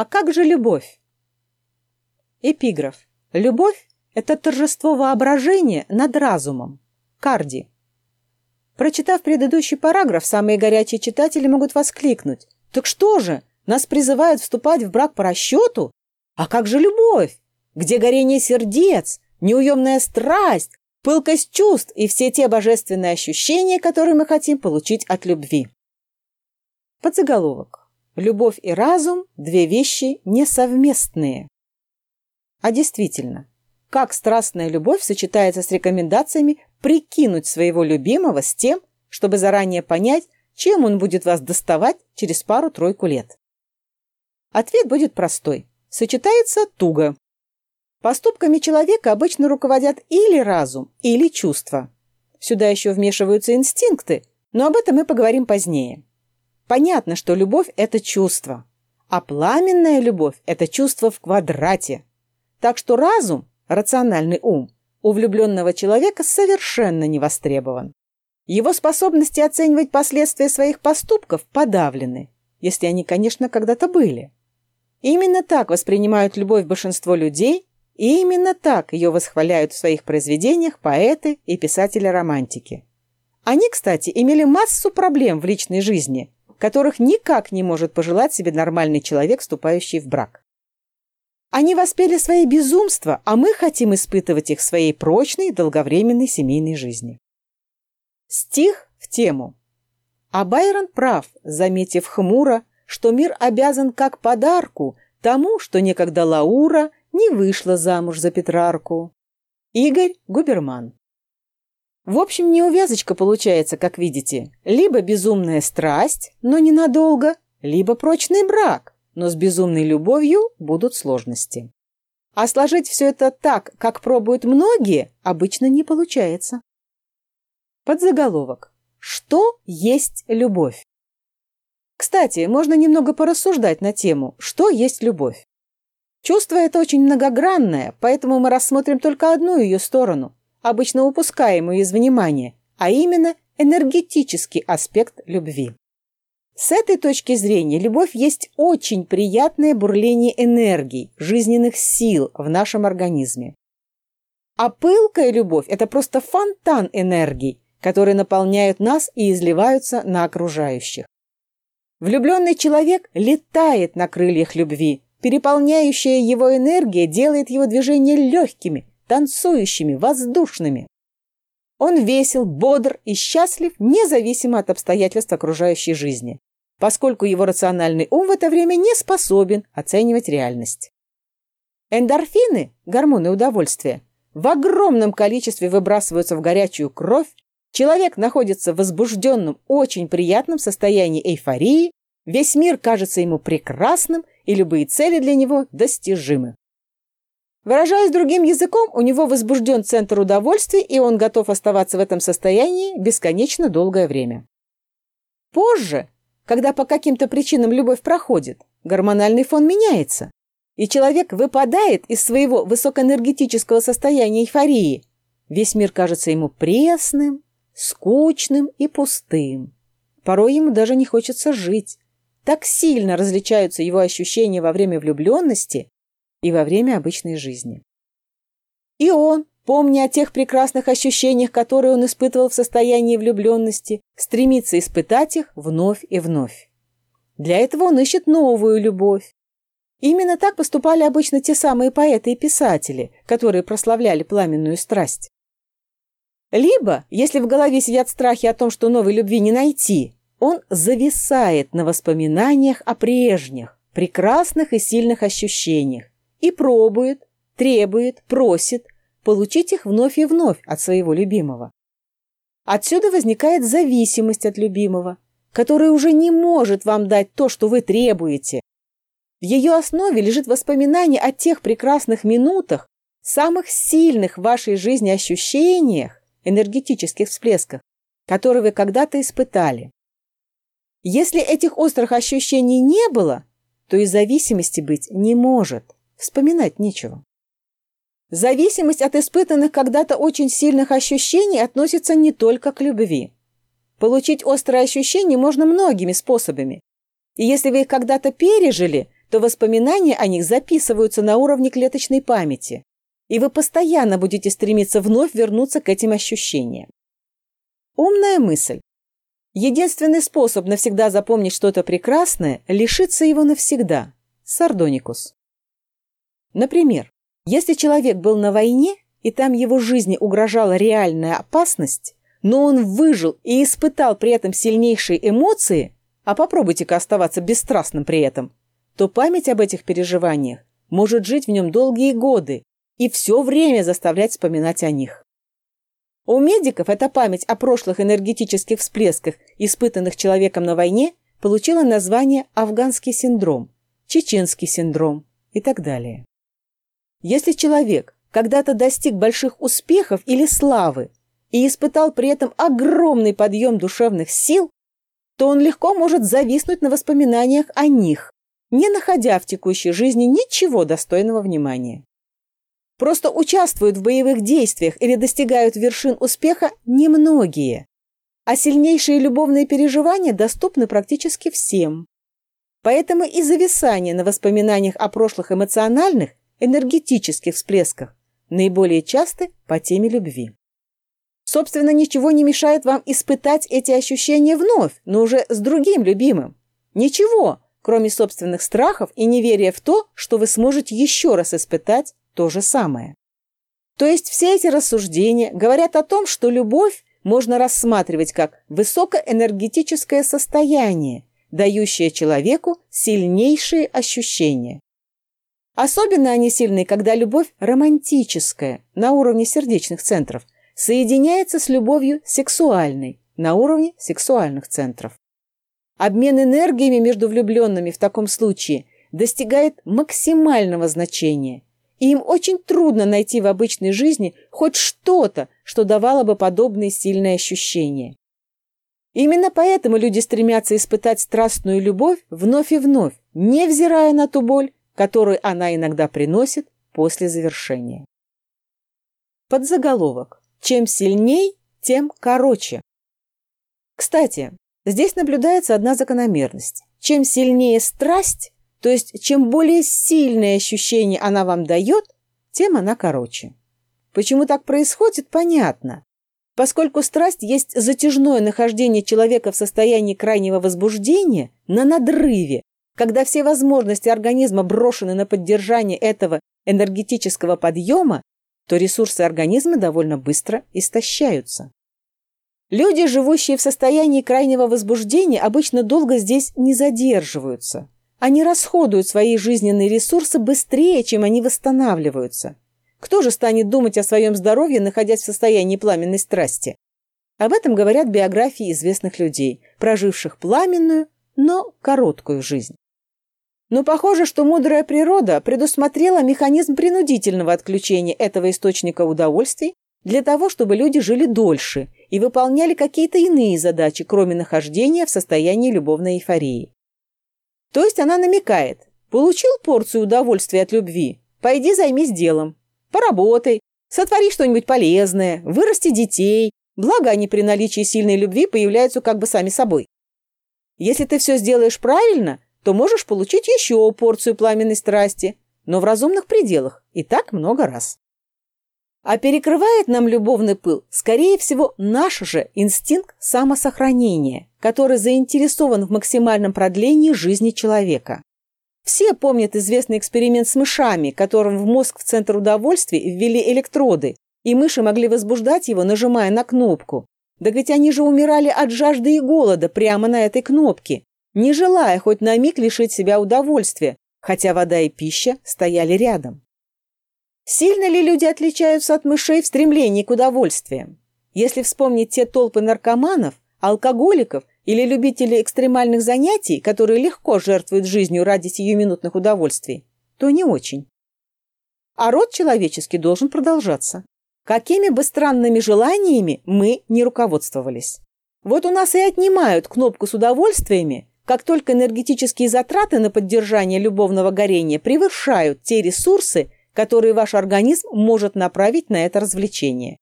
А как же любовь? Эпиграф. Любовь – это торжество воображения над разумом. Карди. Прочитав предыдущий параграф, самые горячие читатели могут воскликнуть. Так что же, нас призывают вступать в брак по расчету? А как же любовь? Где горение сердец, неуемная страсть, пылкость чувств и все те божественные ощущения, которые мы хотим получить от любви? Подзаголовок. Любовь и разум – две вещи несовместные. А действительно, как страстная любовь сочетается с рекомендациями прикинуть своего любимого с тем, чтобы заранее понять, чем он будет вас доставать через пару-тройку лет? Ответ будет простой. Сочетается туго. Поступками человека обычно руководят или разум, или чувства. Сюда еще вмешиваются инстинкты, но об этом мы поговорим позднее. Понятно, что любовь – это чувство, а пламенная любовь – это чувство в квадрате. Так что разум, рациональный ум, у влюбленного человека совершенно не востребован. Его способности оценивать последствия своих поступков подавлены, если они, конечно, когда-то были. Именно так воспринимают любовь большинство людей, и именно так ее восхваляют в своих произведениях поэты и писатели-романтики. Они, кстати, имели массу проблем в личной жизни, которых никак не может пожелать себе нормальный человек, вступающий в брак. Они воспели свои безумства, а мы хотим испытывать их в своей прочной, долговременной семейной жизни. Стих в тему. А Байрон прав, заметив хмуро, что мир обязан как подарку тому, что некогда Лаура не вышла замуж за Петрарку. Игорь Губерман. В общем, неувязочка получается, как видите. Либо безумная страсть, но ненадолго, либо прочный брак, но с безумной любовью будут сложности. А сложить все это так, как пробуют многие, обычно не получается. Подзаголовок. Что есть любовь? Кстати, можно немного порассуждать на тему, что есть любовь. Чувство это очень многогранное, поэтому мы рассмотрим только одну ее сторону, обычно упускаемую из внимания, а именно энергетический аспект любви. С этой точки зрения любовь есть очень приятное бурление энергии, жизненных сил в нашем организме. А пылкая любовь – это просто фонтан энергии, которые наполняют нас и изливаются на окружающих. Влюбленный человек летает на крыльях любви. Переполняющая его энергия делает его движения легкими, танцующими, воздушными. Он весел, бодр и счастлив, независимо от обстоятельств окружающей жизни, поскольку его рациональный ум в это время не способен оценивать реальность. Эндорфины, гормоны удовольствия, в огромном количестве выбрасываются в горячую кровь, Человек находится в возбужденном, очень приятном состоянии эйфории, весь мир кажется ему прекрасным, и любые цели для него достижимы. Выражаясь другим языком, у него возбужден центр удовольствия, и он готов оставаться в этом состоянии бесконечно долгое время. Позже, когда по каким-то причинам любовь проходит, гормональный фон меняется, и человек выпадает из своего высокоэнергетического состояния эйфории. Весь мир кажется ему пресным, скучным и пустым. Порой ему даже не хочется жить. Так сильно различаются его ощущения во время влюбленности и во время обычной жизни. И он, помня о тех прекрасных ощущениях, которые он испытывал в состоянии влюбленности, стремится испытать их вновь и вновь. Для этого он ищет новую любовь. Именно так поступали обычно те самые поэты и писатели, которые прославляли пламенную страсть. Либо, если в голове сидят страхи о том, что новой любви не найти, он зависает на воспоминаниях о прежних, прекрасных и сильных ощущениях и пробует, требует, просит получить их вновь и вновь от своего любимого. Отсюда возникает зависимость от любимого, который уже не может вам дать то, что вы требуете. В ее основе лежит воспоминание о тех прекрасных минутах, самых сильных в вашей жизни ощущениях, энергетических всплесках, которые вы когда-то испытали. Если этих острых ощущений не было, то и зависимости быть не может. Вспоминать нечего. Зависимость от испытанных когда-то очень сильных ощущений относится не только к любви. Получить острые ощущения можно многими способами. И если вы их когда-то пережили, то воспоминания о них записываются на уровне клеточной памяти, и вы постоянно будете стремиться вновь вернуться к этим ощущениям. Умная мысль. Единственный способ навсегда запомнить что-то прекрасное – лишиться его навсегда. Сардоникус. Например, если человек был на войне, и там его жизни угрожала реальная опасность, но он выжил и испытал при этом сильнейшие эмоции, а попробуйте-ка оставаться бесстрастным при этом, то память об этих переживаниях может жить в нем долгие годы и все время заставлять вспоминать о них. У медиков эта память о прошлых энергетических всплесках, испытанных человеком на войне, получила название «афганский синдром», «чеченский синдром» и так далее. Если человек когда-то достиг больших успехов или славы и испытал при этом огромный подъем душевных сил, то он легко может зависнуть на воспоминаниях о них, не находя в текущей жизни ничего достойного внимания. Просто участвуют в боевых действиях или достигают вершин успеха немногие, а сильнейшие любовные переживания доступны практически всем. Поэтому и зависание на воспоминаниях о прошлых эмоциональных, энергетических всплесках наиболее часты по теме любви. Собственно, ничего не мешает вам испытать эти ощущения вновь, но уже с другим любимым. Ничего, кроме собственных страхов и неверия в то, что вы сможете еще раз испытать то же самое. То есть все эти рассуждения говорят о том, что любовь можно рассматривать как высокоэнергетическое состояние, дающее человеку сильнейшие ощущения. Особенно они сильны, когда любовь романтическая, на уровне сердечных центров, соединяется с любовью сексуальной, на уровне сексуальных центров. Обмен энергиями между влюбленными в таком случае достигает максимального значения, и им очень трудно найти в обычной жизни хоть что-то, что давало бы подобные сильные ощущения. Именно поэтому люди стремятся испытать страстную любовь вновь и вновь, невзирая на ту боль, которую она иногда приносит после завершения. Подзаголовок. Чем сильней, тем короче. Кстати, здесь наблюдается одна закономерность. Чем сильнее страсть, то есть чем более сильное ощущение она вам дает, тем она короче. Почему так происходит, понятно. Поскольку страсть есть затяжное нахождение человека в состоянии крайнего возбуждения на надрыве, когда все возможности организма брошены на поддержание этого энергетического подъема, то ресурсы организма довольно быстро истощаются. Люди, живущие в состоянии крайнего возбуждения, обычно долго здесь не задерживаются. Они расходуют свои жизненные ресурсы быстрее, чем они восстанавливаются. Кто же станет думать о своем здоровье, находясь в состоянии пламенной страсти? Об этом говорят биографии известных людей, проживших пламенную, но короткую жизнь. Но похоже, что мудрая природа предусмотрела механизм принудительного отключения этого источника удовольствий для того, чтобы люди жили дольше и выполняли какие-то иные задачи, кроме нахождения в состоянии любовной эйфории. То есть она намекает, получил порцию удовольствия от любви, пойди займись делом, поработай, сотвори что-нибудь полезное, вырасти детей, благо они при наличии сильной любви появляются как бы сами собой. Если ты все сделаешь правильно – то можешь получить еще порцию пламенной страсти, но в разумных пределах и так много раз. А перекрывает нам любовный пыл, скорее всего, наш же инстинкт самосохранения, который заинтересован в максимальном продлении жизни человека. Все помнят известный эксперимент с мышами, которым в мозг в центр удовольствия ввели электроды, и мыши могли возбуждать его, нажимая на кнопку. Да ведь они же умирали от жажды и голода прямо на этой кнопке не желая хоть на миг лишить себя удовольствия, хотя вода и пища стояли рядом. Сильно ли люди отличаются от мышей в стремлении к удовольствиям? Если вспомнить те толпы наркоманов, алкоголиков или любителей экстремальных занятий, которые легко жертвуют жизнью ради сиюминутных удовольствий, то не очень. А род человеческий должен продолжаться. Какими бы странными желаниями мы не руководствовались. Вот у нас и отнимают кнопку с удовольствиями, как только энергетические затраты на поддержание любовного горения превышают те ресурсы, которые ваш организм может направить на это развлечение.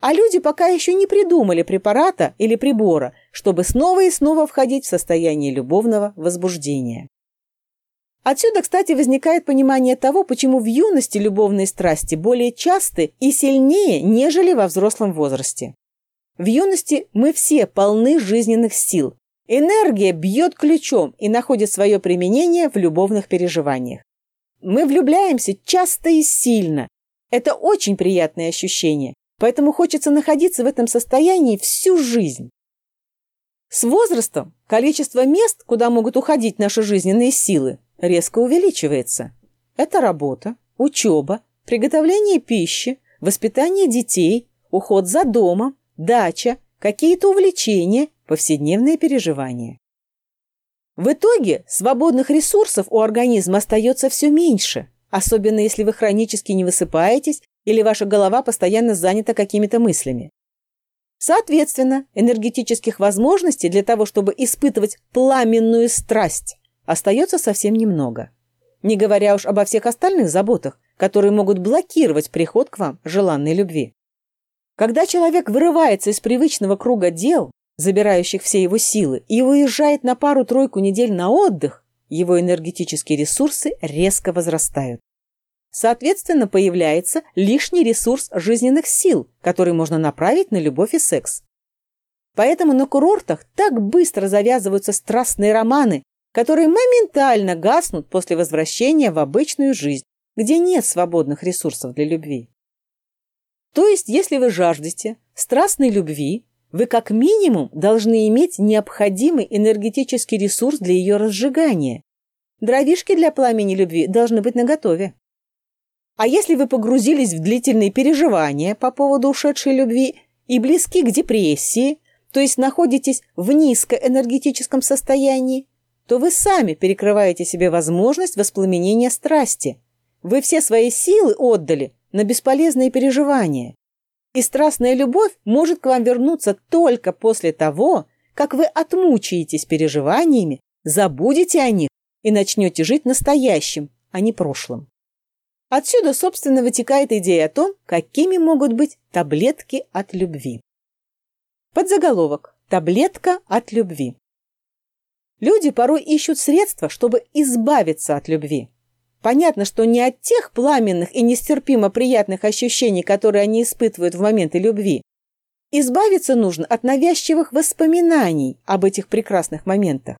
А люди пока еще не придумали препарата или прибора, чтобы снова и снова входить в состояние любовного возбуждения. Отсюда, кстати, возникает понимание того, почему в юности любовные страсти более часты и сильнее, нежели во взрослом возрасте. В юности мы все полны жизненных сил. Энергия бьет ключом и находит свое применение в любовных переживаниях. Мы влюбляемся часто и сильно. Это очень приятное ощущение, поэтому хочется находиться в этом состоянии всю жизнь. С возрастом количество мест, куда могут уходить наши жизненные силы, резко увеличивается. Это работа, учеба, приготовление пищи, воспитание детей, уход за домом, дача, какие-то увлечения, повседневные переживания. В итоге свободных ресурсов у организма остается все меньше, особенно если вы хронически не высыпаетесь или ваша голова постоянно занята какими-то мыслями. Соответственно, энергетических возможностей для того, чтобы испытывать пламенную страсть, остается совсем немного. Не говоря уж обо всех остальных заботах, которые могут блокировать приход к вам желанной любви. Когда человек вырывается из привычного круга дел, забирающих все его силы, и уезжает на пару-тройку недель на отдых, его энергетические ресурсы резко возрастают. Соответственно, появляется лишний ресурс жизненных сил, который можно направить на любовь и секс. Поэтому на курортах так быстро завязываются страстные романы которые моментально гаснут после возвращения в обычную жизнь, где нет свободных ресурсов для любви. То есть, если вы жаждете страстной любви, вы как минимум должны иметь необходимый энергетический ресурс для ее разжигания. Дровишки для пламени любви должны быть наготове. А если вы погрузились в длительные переживания по поводу ушедшей любви и близки к депрессии, то есть находитесь в низкоэнергетическом состоянии, то вы сами перекрываете себе возможность воспламенения страсти. Вы все свои силы отдали на бесполезные переживания. И страстная любовь может к вам вернуться только после того, как вы отмучаетесь переживаниями, забудете о них и начнете жить настоящим, а не прошлым. Отсюда, собственно, вытекает идея о том, какими могут быть таблетки от любви. Подзаголовок «Таблетка от любви». Люди порой ищут средства, чтобы избавиться от любви. Понятно, что не от тех пламенных и нестерпимо приятных ощущений, которые они испытывают в моменты любви. Избавиться нужно от навязчивых воспоминаний об этих прекрасных моментах.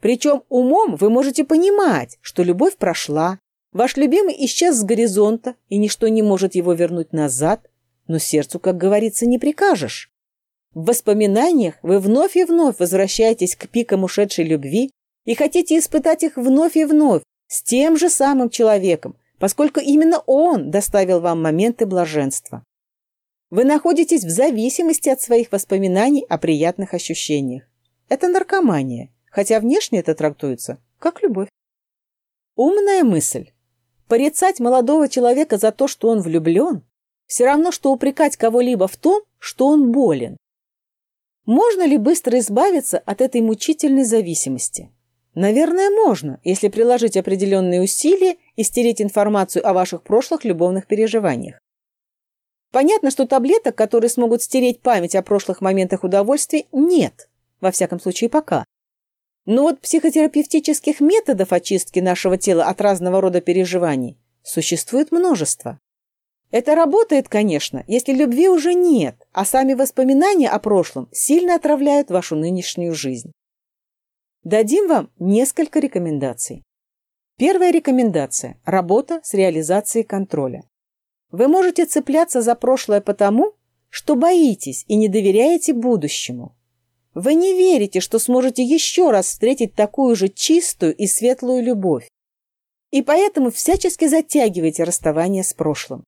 Причем умом вы можете понимать, что любовь прошла, ваш любимый исчез с горизонта, и ничто не может его вернуть назад, но сердцу, как говорится, не прикажешь. В воспоминаниях вы вновь и вновь возвращаетесь к пикам ушедшей любви и хотите испытать их вновь и вновь с тем же самым человеком, поскольку именно он доставил вам моменты блаженства. Вы находитесь в зависимости от своих воспоминаний о приятных ощущениях. Это наркомания, хотя внешне это трактуется как любовь. Умная мысль. Порицать молодого человека за то, что он влюблен, все равно, что упрекать кого-либо в том, что он болен. Можно ли быстро избавиться от этой мучительной зависимости? Наверное, можно, если приложить определенные усилия и стереть информацию о ваших прошлых любовных переживаниях. Понятно, что таблеток, которые смогут стереть память о прошлых моментах удовольствий, нет, во всяком случае пока. Но вот психотерапевтических методов очистки нашего тела от разного рода переживаний существует множество. Это работает, конечно, если любви уже нет, а сами воспоминания о прошлом сильно отравляют вашу нынешнюю жизнь. Дадим вам несколько рекомендаций. Первая рекомендация – работа с реализацией контроля. Вы можете цепляться за прошлое потому, что боитесь и не доверяете будущему. Вы не верите, что сможете еще раз встретить такую же чистую и светлую любовь. И поэтому всячески затягиваете расставание с прошлым.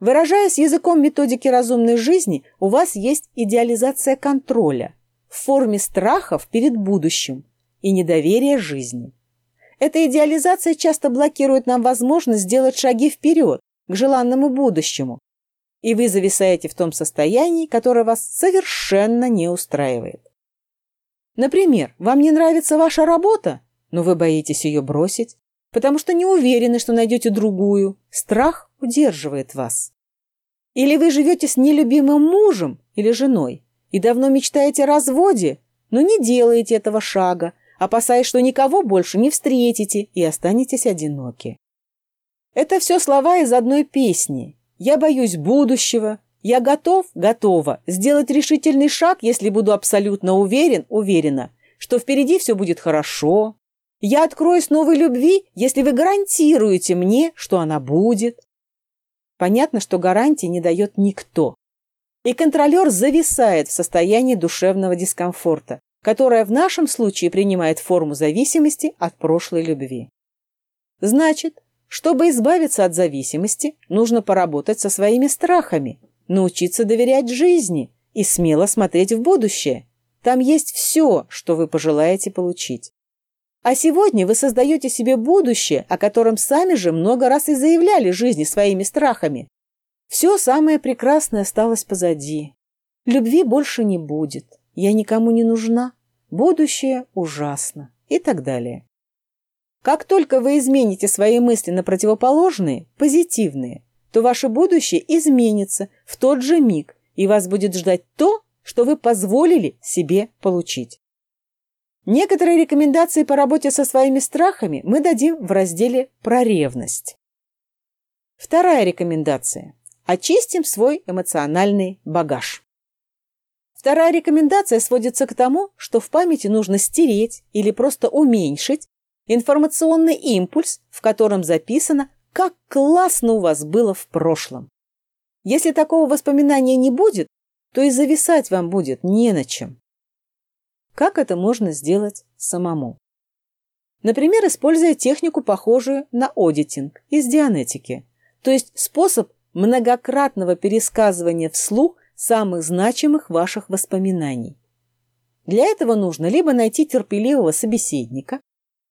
Выражаясь языком методики разумной жизни, у вас есть идеализация контроля в форме страхов перед будущим и недоверия жизни. Эта идеализация часто блокирует нам возможность сделать шаги вперед, к желанному будущему, и вы зависаете в том состоянии, которое вас совершенно не устраивает. Например, вам не нравится ваша работа, но вы боитесь ее бросить, потому что не уверены, что найдете другую. Страх удерживает вас. Или вы живете с нелюбимым мужем или женой и давно мечтаете о разводе, но не делаете этого шага, опасаясь, что никого больше не встретите и останетесь одиноки. Это все слова из одной песни. Я боюсь будущего. Я готов, готова сделать решительный шаг, если буду абсолютно уверен, уверена, что впереди все будет хорошо. Я откроюсь новой любви, если вы гарантируете мне, что она будет. Понятно, что гарантии не дает никто. И контролер зависает в состоянии душевного дискомфорта, которое в нашем случае принимает форму зависимости от прошлой любви. Значит, чтобы избавиться от зависимости, нужно поработать со своими страхами, научиться доверять жизни и смело смотреть в будущее. Там есть все, что вы пожелаете получить. А сегодня вы создаете себе будущее, о котором сами же много раз и заявляли жизни своими страхами. Все самое прекрасное осталось позади. Любви больше не будет. Я никому не нужна. Будущее ужасно. И так далее. Как только вы измените свои мысли на противоположные, позитивные, то ваше будущее изменится в тот же миг, и вас будет ждать то, что вы позволили себе получить. Некоторые рекомендации по работе со своими страхами мы дадим в разделе «Про ревность». Вторая рекомендация. Очистим свой эмоциональный багаж. Вторая рекомендация сводится к тому, что в памяти нужно стереть или просто уменьшить информационный импульс, в котором записано, как классно у вас было в прошлом. Если такого воспоминания не будет, то и зависать вам будет не на чем. Как это можно сделать самому? Например, используя технику, похожую на одитинг из дианетики, то есть способ многократного пересказывания вслух самых значимых ваших воспоминаний. Для этого нужно либо найти терпеливого собеседника,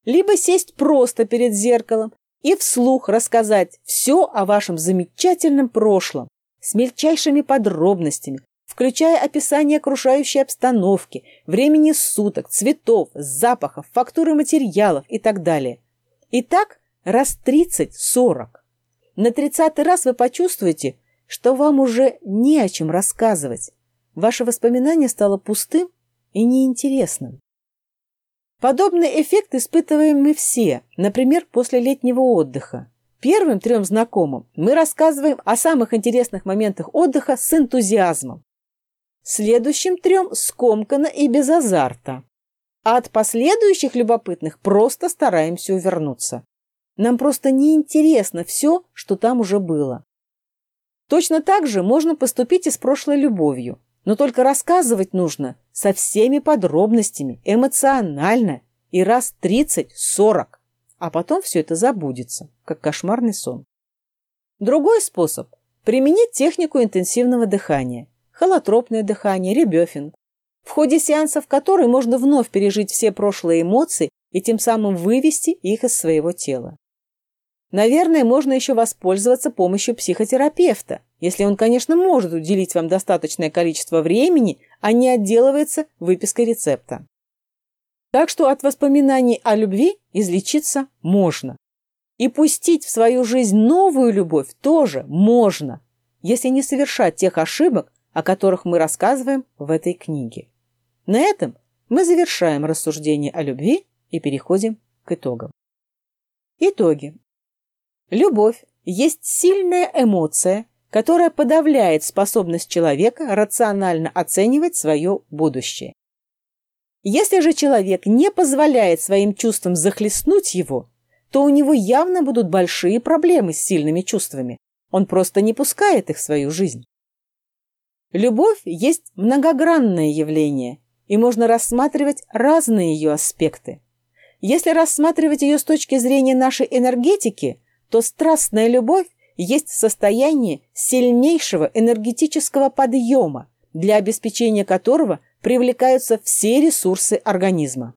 либо сесть просто перед зеркалом и вслух рассказать все о вашем замечательном прошлом с мельчайшими подробностями, включая описание окружающей обстановки, времени суток, цветов, запахов, фактуры материалов и так далее. И так раз 30-40. На тридцатый раз вы почувствуете, что вам уже не о чем рассказывать. Ваше воспоминание стало пустым и неинтересным. Подобный эффект испытываем мы все, например, после летнего отдыха. Первым трем знакомым мы рассказываем о самых интересных моментах отдыха с энтузиазмом. Следующим трем скомканно и без азарта. А от последующих любопытных просто стараемся увернуться. Нам просто неинтересно все, что там уже было. Точно так же можно поступить и с прошлой любовью. Но только рассказывать нужно со всеми подробностями, эмоционально и раз 30-40, а потом все это забудется, как кошмарный сон. Другой способ – применить технику интенсивного дыхания, холотропное дыхание, ребёфинг, в ходе сеансов которой можно вновь пережить все прошлые эмоции и тем самым вывести их из своего тела. Наверное, можно еще воспользоваться помощью психотерапевта, если он, конечно, может уделить вам достаточное количество времени, а не отделывается выпиской рецепта. Так что от воспоминаний о любви излечиться можно. И пустить в свою жизнь новую любовь тоже можно, если не совершать тех ошибок, о которых мы рассказываем в этой книге. На этом мы завершаем рассуждение о любви и переходим к итогам. Итоги. Любовь есть сильная эмоция, которая подавляет способность человека рационально оценивать свое будущее. Если же человек не позволяет своим чувствам захлестнуть его, то у него явно будут большие проблемы с сильными чувствами. Он просто не пускает их в свою жизнь. Любовь есть многогранное явление, и можно рассматривать разные ее аспекты. Если рассматривать ее с точки зрения нашей энергетики, то страстная любовь есть состояние сильнейшего энергетического подъема, для обеспечения которого привлекаются все ресурсы организма.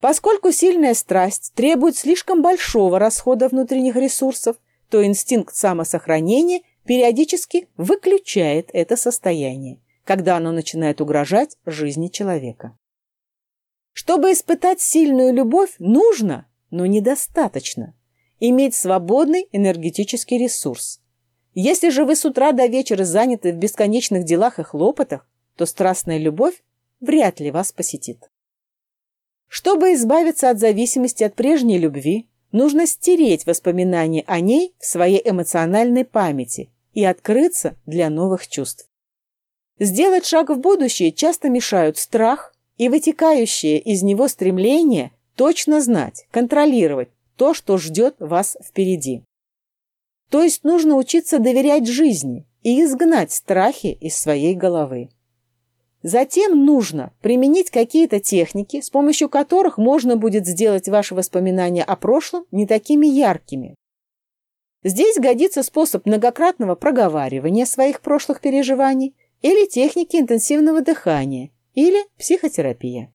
Поскольку сильная страсть требует слишком большого расхода внутренних ресурсов, то инстинкт самосохранения периодически выключает это состояние, когда оно начинает угрожать жизни человека. Чтобы испытать сильную любовь, нужно, но недостаточно, иметь свободный энергетический ресурс. Если же вы с утра до вечера заняты в бесконечных делах и хлопотах, то страстная любовь вряд ли вас посетит. Чтобы избавиться от зависимости от прежней любви, нужно стереть воспоминания о ней в своей эмоциональной памяти и открыться для новых чувств. Сделать шаг в будущее часто мешают страх и вытекающее из него стремление точно знать, контролировать то, что ждет вас впереди. То есть нужно учиться доверять жизни и изгнать страхи из своей головы. Затем нужно применить какие-то техники, с помощью которых можно будет сделать ваши воспоминания о прошлом не такими яркими. Здесь годится способ многократного проговаривания своих прошлых переживаний или техники интенсивного дыхания или психотерапия.